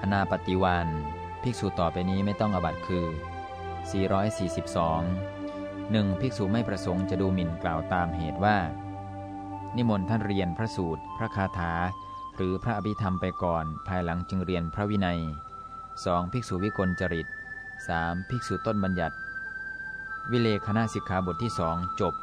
อนาปฏิวันภิกษุต่อไปนี้ไม่ต้องอบัตคือ 442 1. ภิกษุไม่ประสงค์จะดูหมิ่นกล่าวตามเหตุว่า นิมนต์ท่านเรียนพระสูตร พระคาถา หรือพระอภิธรรมไปก่อน ภายหลังจึงเรียนพระวินัย 2. ภิกษุวิกลจริต 3. ภิกษุต้นบัญญัติ วิเลขณะสิกขาบทที่สองจบ